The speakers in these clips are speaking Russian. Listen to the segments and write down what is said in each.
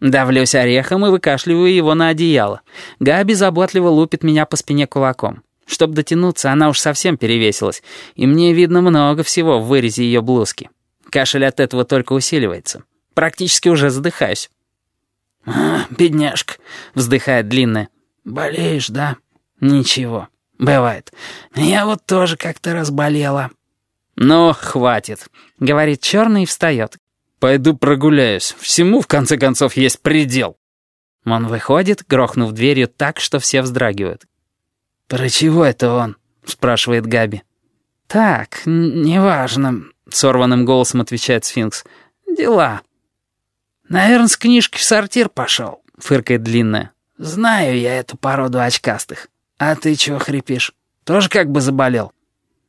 Давлюсь орехом и выкашливаю его на одеяло. Габи заботливо лупит меня по спине кулаком. Чтобы дотянуться, она уж совсем перевесилась, и мне видно много всего в вырезе ее блузки. Кашель от этого только усиливается. Практически уже задыхаюсь. «А, бедняжка», — вздыхает длинная. «Болеешь, да?» «Ничего, бывает. Я вот тоже как-то разболела». «Ну, хватит», — говорит черный и встает. «Пойду прогуляюсь. Всему, в конце концов, есть предел». Он выходит, грохнув дверью так, что все вздрагивают. «Про чего это он?» — спрашивает Габи. «Так, неважно», — сорванным голосом отвечает сфинкс. «Дела». «Наверное, с книжки в сортир пошел», — фыркает длинная. «Знаю я эту породу очкастых. А ты чего хрипишь? Тоже как бы заболел?»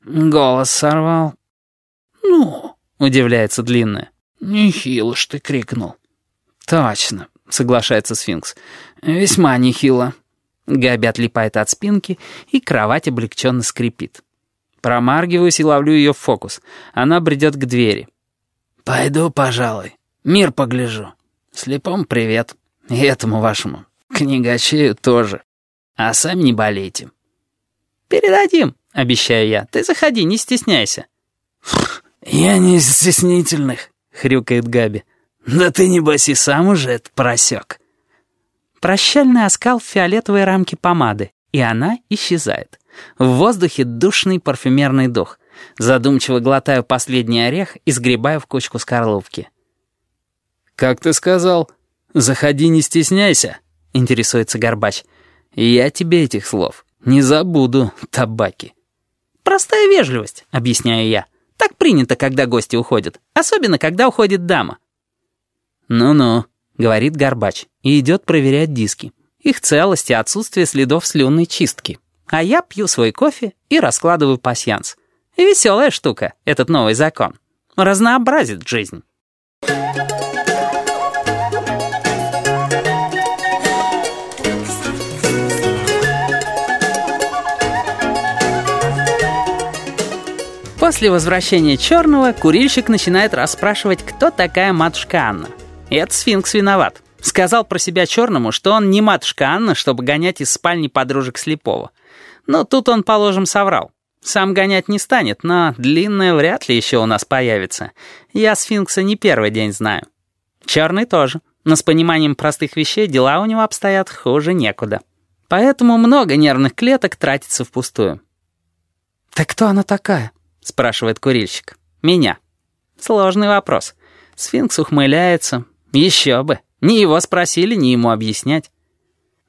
«Голос сорвал». «Ну?» — удивляется длинная. «Нехило ж ты крикнул». «Точно», — соглашается сфинкс. «Весьма нехило». Габи отлипает от спинки, и кровать облегченно скрипит. Промаргиваюсь и ловлю ее в фокус. Она бредет к двери. «Пойду, пожалуй. Мир погляжу. Слепом привет. И этому вашему. Книгачею тоже. А сами не болейте». «Передадим», — обещаю я. «Ты заходи, не стесняйся». «Я не стеснительных», — хрюкает Габи. «Да ты, небось, и сам уже это просек». Прощальный оскал в фиолетовой рамке помады, и она исчезает. В воздухе душный парфюмерный дух. Задумчиво глотаю последний орех и сгребаю в кучку скорлупки. «Как ты сказал? Заходи, не стесняйся», — интересуется Горбач. «Я тебе этих слов не забуду, табаки». «Простая вежливость», — объясняю я. «Так принято, когда гости уходят. Особенно, когда уходит дама». «Ну-ну», говорит Горбач, и идет проверять диски. Их целость и отсутствие следов слюнной чистки. А я пью свой кофе и раскладываю пасьянс. веселая штука, этот новый закон. Разнообразит жизнь. После возвращения черного курильщик начинает расспрашивать, кто такая матушка Анна. И это сфинкс виноват. Сказал про себя черному, что он не матушка Анна, чтобы гонять из спальни подружек слепого. Но тут он, положим, соврал. Сам гонять не станет, но длинная вряд ли еще у нас появится. Я сфинкса не первый день знаю. Черный тоже, но с пониманием простых вещей дела у него обстоят хуже некуда. Поэтому много нервных клеток тратится впустую. «Так кто она такая?» — спрашивает курильщик. «Меня». Сложный вопрос. Сфинкс ухмыляется, еще бы. Ни его спросили, ни ему объяснять.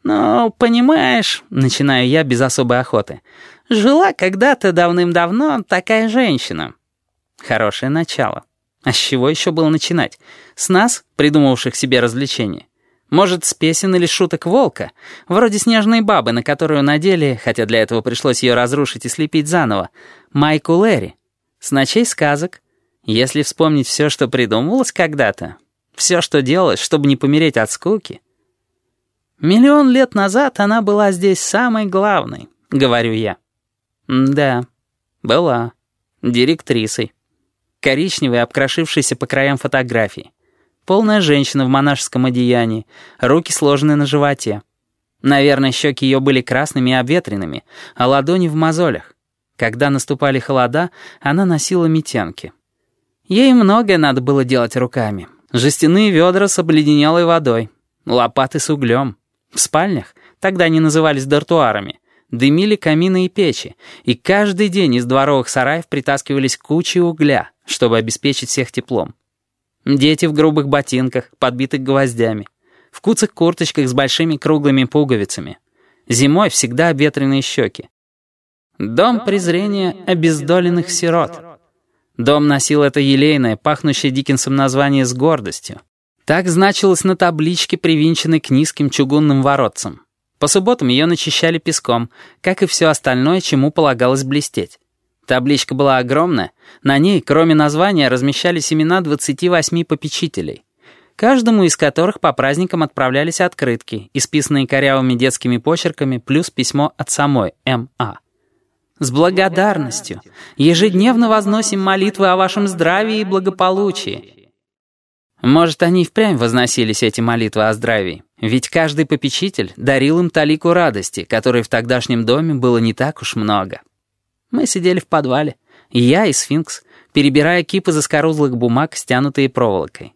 «Ну, понимаешь», — начинаю я без особой охоты, «жила когда-то давным-давно такая женщина». Хорошее начало. А с чего еще было начинать? С нас, придумавших себе развлечения? Может, с песен или шуток волка? Вроде снежной бабы, на которую надели, хотя для этого пришлось ее разрушить и слепить заново, майку Лэри. С ночей сказок. Если вспомнить все, что придумывалось когда-то, все, что делалось, чтобы не помереть от скуки. Миллион лет назад она была здесь самой главной, говорю я. Да, была. Директрисой. Коричневой, обкрошившейся по краям фотографии. Полная женщина в монашеском одеянии, руки сложены на животе. Наверное, щеки ее были красными и обветренными, а ладони в мозолях. Когда наступали холода, она носила метенки. Ей многое надо было делать руками, Жестяные ведра с обледенелой водой, лопаты с углем. В спальнях, тогда они назывались дартуарами, дымили камины и печи, и каждый день из дворовых сараев притаскивались кучи угля, чтобы обеспечить всех теплом. Дети в грубых ботинках, подбитых гвоздями, в куцах курточках с большими круглыми пуговицами. Зимой всегда обветренные щеки. Дом презрения обездоленных сирот — Дом носил это елейное, пахнущее Диккенсом название с гордостью. Так значилось на табличке, привинченной к низким чугунным воротцам. По субботам ее начищали песком, как и все остальное, чему полагалось блестеть. Табличка была огромная, на ней, кроме названия, размещались имена 28 попечителей, каждому из которых по праздникам отправлялись открытки, исписанные корявыми детскими почерками, плюс письмо от самой М.А. С благодарностью. Ежедневно возносим молитвы о вашем здравии и благополучии. Может, они и впрямь возносились эти молитвы о здравии, ведь каждый попечитель дарил им талику радости, которой в тогдашнем доме было не так уж много. Мы сидели в подвале, я, и сфинкс, перебирая кипы заскорузлых бумаг, стянутые проволокой.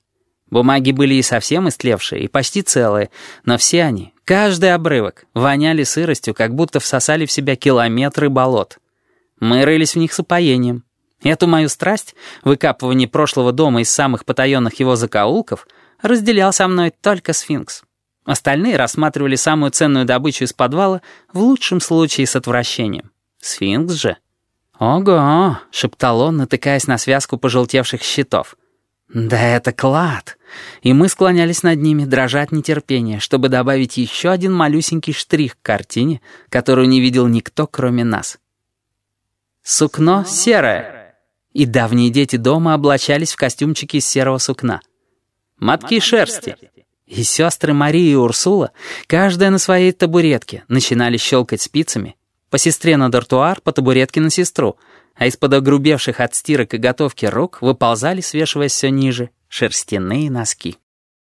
Бумаги были и совсем истлевшие, и почти целые, но все они, каждый обрывок, воняли сыростью, как будто всосали в себя километры болот. Мы рылись в них с упоением. Эту мою страсть, выкапывание прошлого дома из самых потаенных его закоулков, разделял со мной только сфинкс. Остальные рассматривали самую ценную добычу из подвала в лучшем случае с отвращением. Сфинкс же... «Ого!» — шептал он, натыкаясь на связку пожелтевших щитов. «Да это клад!» И мы склонялись над ними, дрожа от нетерпения, чтобы добавить еще один малюсенький штрих к картине, которую не видел никто, кроме нас. Сукно серое и давние дети дома облачались в костюмчики из серого сукна. Мотки шерсти. И сестры Мария и Урсула, каждая на своей табуретке, начинали щелкать спицами. По сестре на дартуар, по табуретке на сестру, а из-под огрубевших от стирок и готовки рук выползали, свешиваясь все ниже, шерстяные носки.